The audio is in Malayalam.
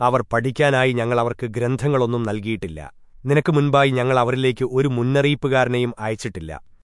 അവർ പഠിക്കാനായി ഞങ്ങൾ അവർക്ക് ഗ്രന്ഥങ്ങളൊന്നും നൽകിയിട്ടില്ല. നിനക്ക് മുൻപായി ഞങ്ങൾ അവരിലേക്ക് ഒരു മുന്നറിയിപ്പുകാരനെയും അയച്ചിട്ടില്ല.